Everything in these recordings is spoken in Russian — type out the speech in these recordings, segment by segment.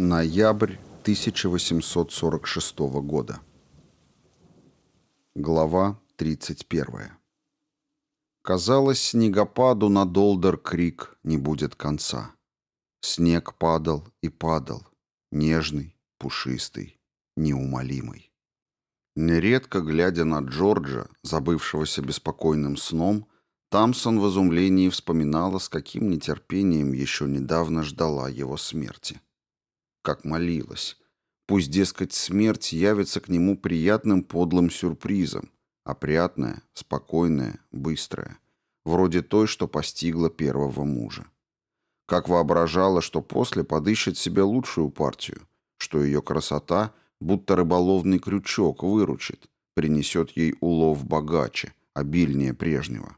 Ноябрь 1846 года. Глава 31. Казалось, снегопаду на Долдер-Крик не будет конца. Снег падал и падал, нежный, пушистый, неумолимый. Нередко, глядя на Джорджа, забывшегося беспокойным сном, Тамсон в изумлении вспоминала, с каким нетерпением еще недавно ждала его смерти. Как молилась. Пусть, дескать, смерть явится к нему приятным подлым сюрпризом, опрятная, спокойная, быстрая, вроде той, что постигла первого мужа. Как воображала, что после подыщет себе лучшую партию, что ее красота, будто рыболовный крючок, выручит, принесет ей улов богаче, обильнее прежнего.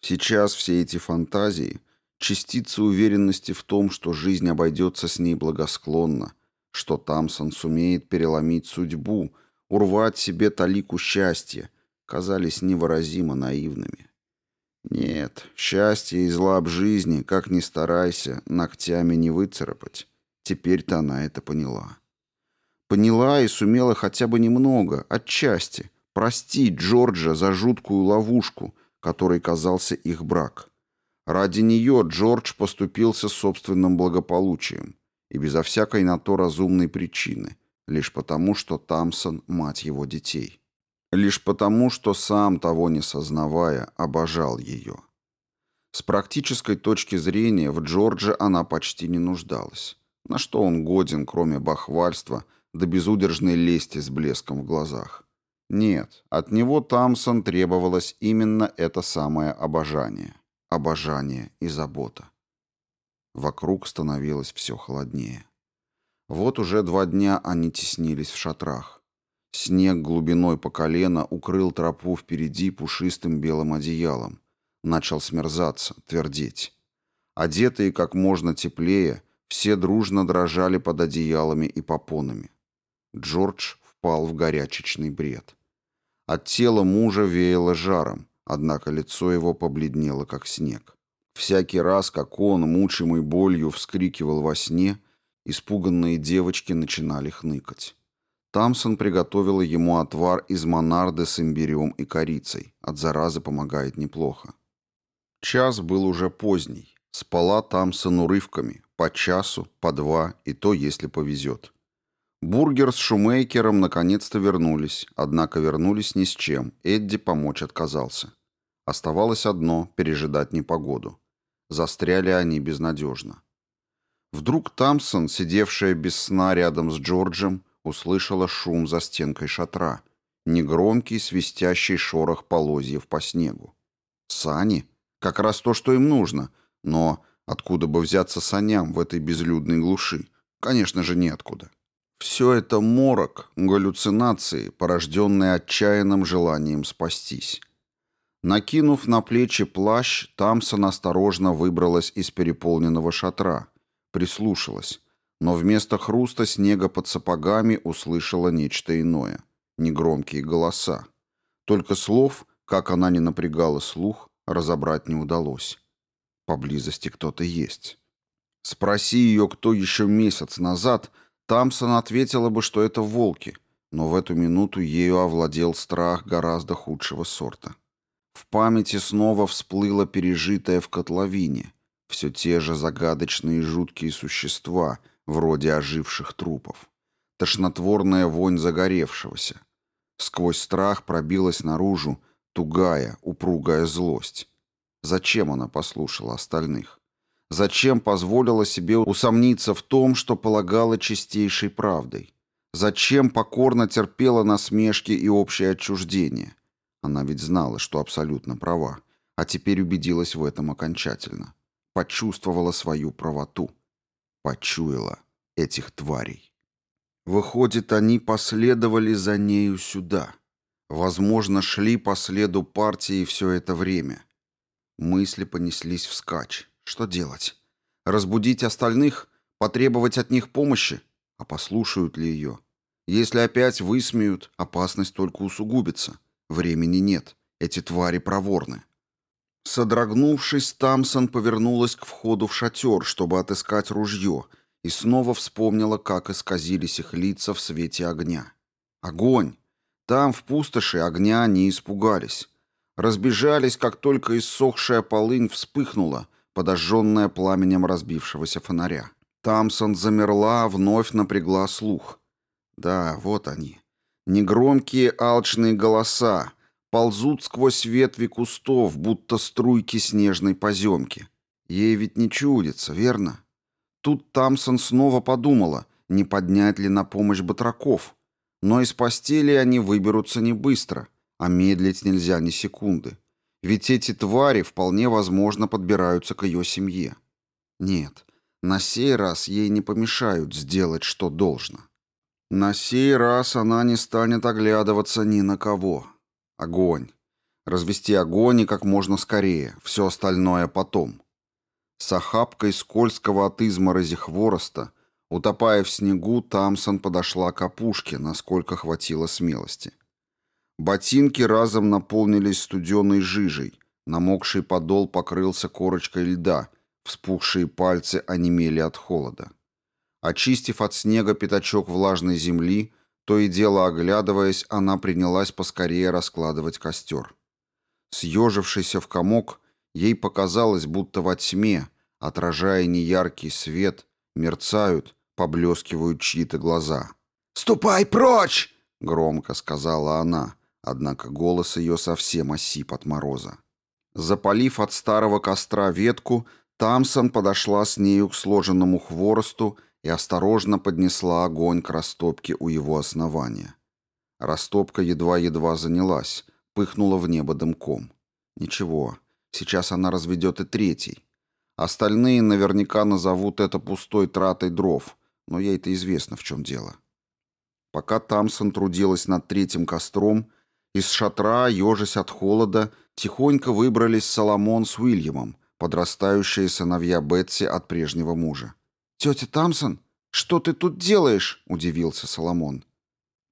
Сейчас все эти фантазии — частицы уверенности в том, что жизнь обойдется с ней благосклонно, что Тамсон сумеет переломить судьбу, урвать себе талику счастья, казались невыразимо наивными. Нет, счастье из лап жизни, как ни старайся, ногтями не выцарапать. Теперь-то она это поняла. Поняла и сумела хотя бы немного, отчасти, простить Джорджа за жуткую ловушку, которой казался их брак. Ради нее Джордж поступился собственным благополучием и безо всякой на то разумной причины, лишь потому, что Тамсон – мать его детей. Лишь потому, что сам, того не сознавая, обожал ее. С практической точки зрения в Джордже она почти не нуждалась. На что он годен, кроме бахвальства, да безудержной лести с блеском в глазах? Нет, от него Тамсон требовалось именно это самое обожание. Обожание и забота. Вокруг становилось все холоднее. Вот уже два дня они теснились в шатрах. Снег глубиной по колено укрыл тропу впереди пушистым белым одеялом. Начал смерзаться, твердеть. Одетые как можно теплее, все дружно дрожали под одеялами и попонами. Джордж впал в горячечный бред. От тела мужа веяло жаром, однако лицо его побледнело, как снег. Всякий раз, как он, мучимый болью, вскрикивал во сне, испуганные девочки начинали хныкать. Тамсон приготовила ему отвар из монарды с имбирем и корицей. От заразы помогает неплохо. Час был уже поздний. Спала Тамсон урывками, по часу, по два, и то, если повезет. Бургер с Шумейкером наконец-то вернулись, однако вернулись ни с чем, Эдди помочь отказался. Оставалось одно — пережидать непогоду. Застряли они безнадежно. Вдруг Тамсон, сидевшая без сна рядом с Джорджем, услышала шум за стенкой шатра, негромкий свистящий шорох полозьев по снегу. Сани? Как раз то, что им нужно. Но откуда бы взяться саням в этой безлюдной глуши? Конечно же, неоткуда. Все это морок, галлюцинации, порожденные отчаянным желанием спастись. Накинув на плечи плащ, Тамсон осторожно выбралась из переполненного шатра, прислушалась, но вместо хруста снега под сапогами услышала нечто иное. Негромкие голоса. Только слов, как она не напрягала слух, разобрать не удалось. Поблизости кто-то есть. Спроси ее, кто еще месяц назад – Тамсон ответила бы, что это волки, но в эту минуту ею овладел страх гораздо худшего сорта. В памяти снова всплыло пережитое в котловине, все те же загадочные жуткие существа, вроде оживших трупов. Тошнотворная вонь загоревшегося. Сквозь страх пробилась наружу тугая, упругая злость. Зачем она послушала остальных? Зачем позволила себе усомниться в том, что полагала чистейшей правдой? Зачем покорно терпела насмешки и общее отчуждение? Она ведь знала, что абсолютно права, а теперь убедилась в этом окончательно. Почувствовала свою правоту. Почуяла этих тварей. Выходит, они последовали за нею сюда. Возможно, шли по следу партии все это время. Мысли понеслись вскачь. Что делать? Разбудить остальных? Потребовать от них помощи? А послушают ли ее? Если опять высмеют, опасность только усугубится. Времени нет. Эти твари проворны. Содрогнувшись, Тамсон повернулась к входу в шатер, чтобы отыскать ружье, и снова вспомнила, как исказились их лица в свете огня. Огонь! Там, в пустоши, огня не испугались. Разбежались, как только иссохшая полынь вспыхнула, подожженная пламенем разбившегося фонаря. Тамсон замерла, вновь напрягла слух. Да, вот они. Негромкие алчные голоса ползут сквозь ветви кустов, будто струйки снежной поземки. Ей ведь не чудится, верно? Тут Тамсон снова подумала, не поднять ли на помощь батраков. Но из постели они выберутся не быстро, а медлить нельзя ни секунды. Ведь эти твари вполне возможно подбираются к ее семье. Нет, на сей раз ей не помешают сделать, что должно. На сей раз она не станет оглядываться ни на кого. Огонь. Развести огонь и как можно скорее, все остальное потом. С охапкой скользкого от изморози хвороста, утопая в снегу, Тамсон подошла к опушке, насколько хватило смелости. Ботинки разом наполнились студеной жижей, намокший подол покрылся корочкой льда, вспухшие пальцы онемели от холода. Очистив от снега пятачок влажной земли, то и дело оглядываясь, она принялась поскорее раскладывать костер. Съежившийся в комок, Ей показалось, будто во тьме, отражая неяркий свет, мерцают, поблескивают чьи-то глаза. «Ступай прочь!» — громко сказала она, однако голос ее совсем осип от мороза. Запалив от старого костра ветку, Тамсон подошла с нею к сложенному хворосту и осторожно поднесла огонь к растопке у его основания. Растопка едва-едва занялась, пыхнула в небо дымком. Ничего, Сейчас она разведет и третий. Остальные наверняка назовут это пустой тратой дров, но ей-то известно, в чем дело. Пока Тамсон трудилась над третьим костром, из шатра, ежась от холода, тихонько выбрались Соломон с Уильямом, подрастающие сыновья Бетси от прежнего мужа. «Тетя Тамсон, что ты тут делаешь?» – удивился Соломон.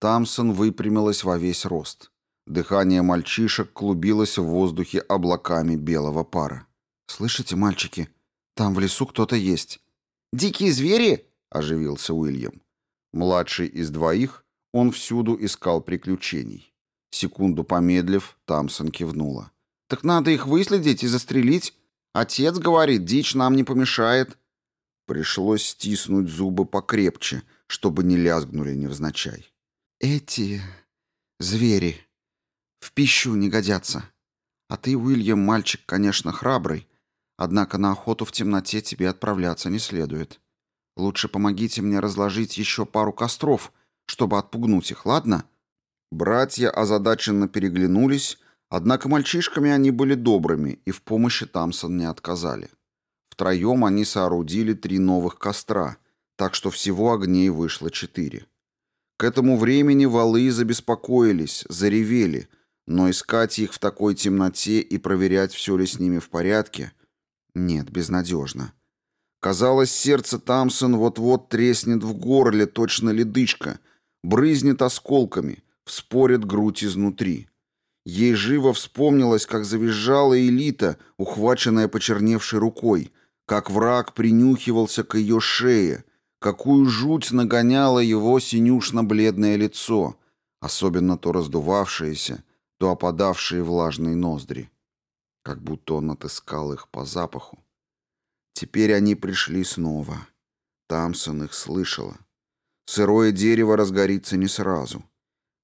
Тамсон выпрямилась во весь рост. Дыхание мальчишек клубилось в воздухе облаками белого пара. «Слышите, мальчики, там в лесу кто-то есть». «Дикие звери?» — оживился Уильям. Младший из двоих, он всюду искал приключений. Секунду помедлив, Тамсон кивнула. «Так надо их выследить и застрелить. Отец говорит, дичь нам не помешает». Пришлось стиснуть зубы покрепче, чтобы не лязгнули невзначай. «Эти звери», в пищу не годятся. А ты, Уильям, мальчик, конечно, храбрый, однако на охоту в темноте тебе отправляться не следует. Лучше помогите мне разложить еще пару костров, чтобы отпугнуть их, ладно?» Братья озадаченно переглянулись, однако мальчишками они были добрыми и в помощи Тамсон не отказали. Втроем они соорудили три новых костра, так что всего огней вышло четыре. К этому времени валы забеспокоились, заревели, но искать их в такой темноте и проверять, все ли с ними в порядке, нет, безнадежно. Казалось, сердце Тамсон вот-вот треснет в горле, точно ледышка, брызнет осколками, вспорит грудь изнутри. Ей живо вспомнилось, как завизжала Элита, ухваченная почерневшей рукой, как враг принюхивался к ее шее, какую жуть нагоняло его синюшно-бледное лицо, особенно то раздувавшееся, то опадавшие влажные ноздри, как будто он отыскал их по запаху. Теперь они пришли снова. Тамсон их слышала. Сырое дерево разгорится не сразу.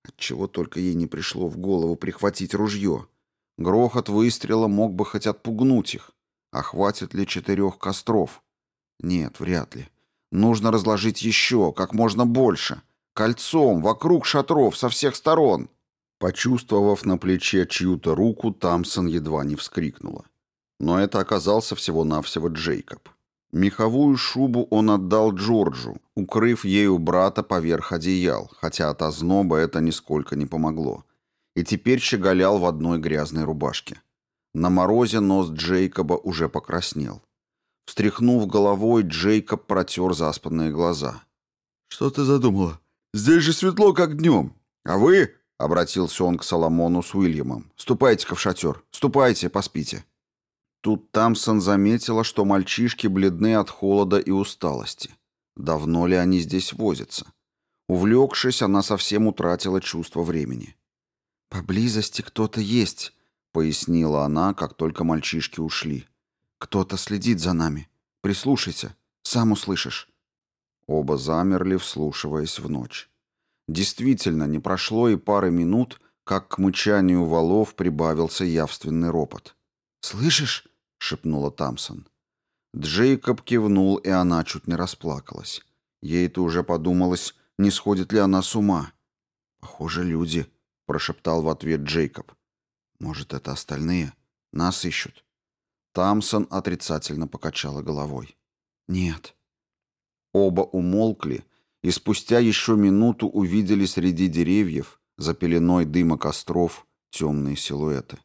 Отчего только ей не пришло в голову прихватить ружье. Грохот выстрела мог бы хоть отпугнуть их. А хватит ли четырех костров? Нет, вряд ли. Нужно разложить еще, как можно больше. Кольцом, вокруг шатров, со всех сторон. Почувствовав на плече чью-то руку, Тамсон едва не вскрикнула. Но это оказался всего-навсего Джейкоб. Меховую шубу он отдал Джорджу, укрыв ею брата поверх одеял, хотя от озноба это нисколько не помогло. И теперь щеголял в одной грязной рубашке. На морозе нос Джейкоба уже покраснел. Встряхнув головой, Джейкоб протер заспанные глаза. «Что ты задумала? Здесь же светло, как днем. А вы, — обратился он к Соломону с Уильямом. «Ступайте-ка в шатер. Ступайте, поспите». Тут Тамсон заметила, что мальчишки бледны от холода и усталости. Давно ли они здесь возятся? Увлекшись, она совсем утратила чувство времени. «Поблизости кто-то есть», — пояснила она, как только мальчишки ушли. «Кто-то следит за нами. Прислушайся, сам услышишь». Оба замерли, вслушиваясь в ночь. Действительно, не прошло и пары минут, как к мычанию валов прибавился явственный ропот. «Слышишь?» — шепнула Тамсон. Джейкоб кивнул, и она чуть не расплакалась. Ей-то уже подумалось, не сходит ли она с ума. «Похоже, люди», — прошептал в ответ Джейкоб. «Может, это остальные? Нас ищут?» Тамсон отрицательно покачала головой. «Нет». Оба умолкли, и спустя еще минуту увидели среди деревьев, за пеленой дыма костров, темные силуэты.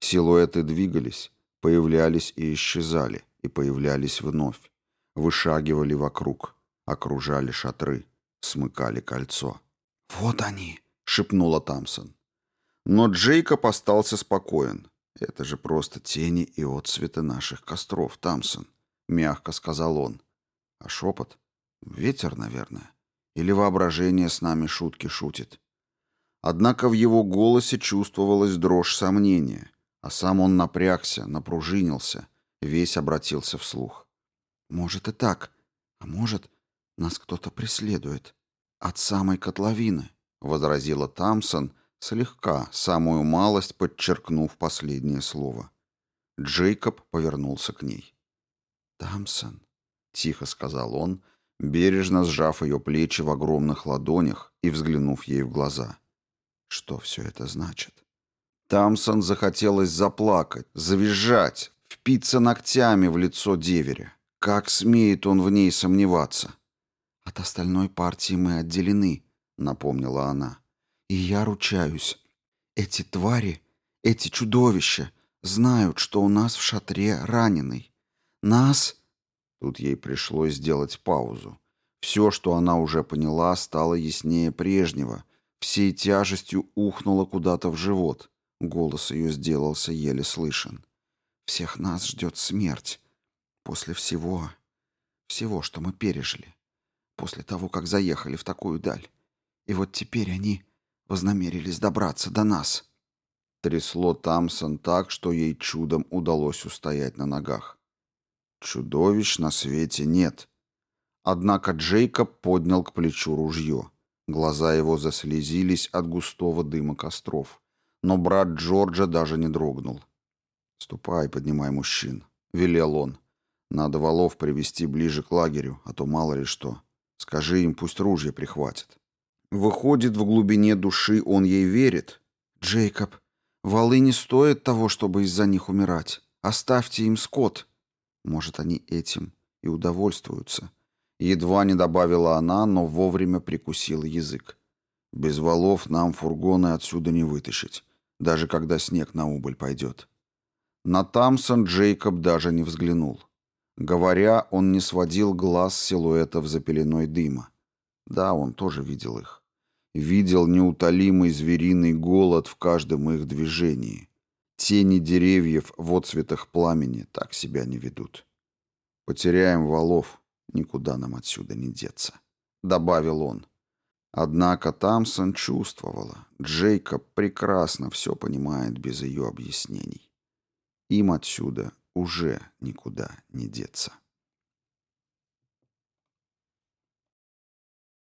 Силуэты двигались, появлялись и исчезали, и появлялись вновь, вышагивали вокруг, окружали шатры, смыкали кольцо. «Вот они!» — шепнула Тамсон. Но Джейкоб остался спокоен. «Это же просто тени и отсветы наших костров, Тамсон», — мягко сказал он. А шепот? Ветер, наверное. Или воображение с нами шутки шутит. Однако в его голосе чувствовалась дрожь сомнения, а сам он напрягся, напружинился, весь обратился вслух. «Может и так, а может, нас кто-то преследует. От самой котловины», — возразила Тамсон, слегка, самую малость подчеркнув последнее слово. Джейкоб повернулся к ней. «Тамсон», — тихо сказал он, бережно сжав ее плечи в огромных ладонях и взглянув ей в глаза. «Что все это значит?» Тамсон захотелось заплакать, завизжать, впиться ногтями в лицо деверя. Как смеет он в ней сомневаться? «От остальной партии мы отделены», — напомнила она. «И я ручаюсь. Эти твари, эти чудовища знают, что у нас в шатре раненый. Нас...» Тут ей пришлось сделать паузу. Все, что она уже поняла, стало яснее прежнего. Всей тяжестью ухнуло куда-то в живот. Голос ее сделался еле слышен. «Всех нас ждет смерть. После всего, всего, что мы пережили после того, как заехали в такую даль. И вот теперь они вознамерились добраться до нас. Трясло Тамсон так, что ей чудом удалось устоять на ногах. Чудовищ на свете нет. Однако Джейкоб поднял к плечу ружье. Глаза его заслезились от густого дыма костров. Но брат Джорджа даже не дрогнул. «Ступай, поднимай мужчин», — велел он. «Надо валов привести ближе к лагерю, а то мало ли что». Скажи им, пусть ружья прихватят. Выходит, в глубине души он ей верит. Джейкоб, валы не стоят того, чтобы из-за них умирать. Оставьте им скот. Может, они этим и удовольствуются. Едва не добавила она, но вовремя прикусила язык. Без валов нам фургоны отсюда не вытащить, даже когда снег на убыль пойдет. На Тамсон Джейкоб даже не взглянул. Говоря, он не сводил глаз силуэтов за пеленой дыма. Да, он тоже видел их. Видел неутолимый звериный голод в каждом их движении. Тени деревьев в отцветах пламени так себя не ведут. «Потеряем валов, никуда нам отсюда не деться», — добавил он. Однако Тамсон чувствовала, Джейкоб прекрасно все понимает без ее объяснений. Им отсюда уже никуда не деться.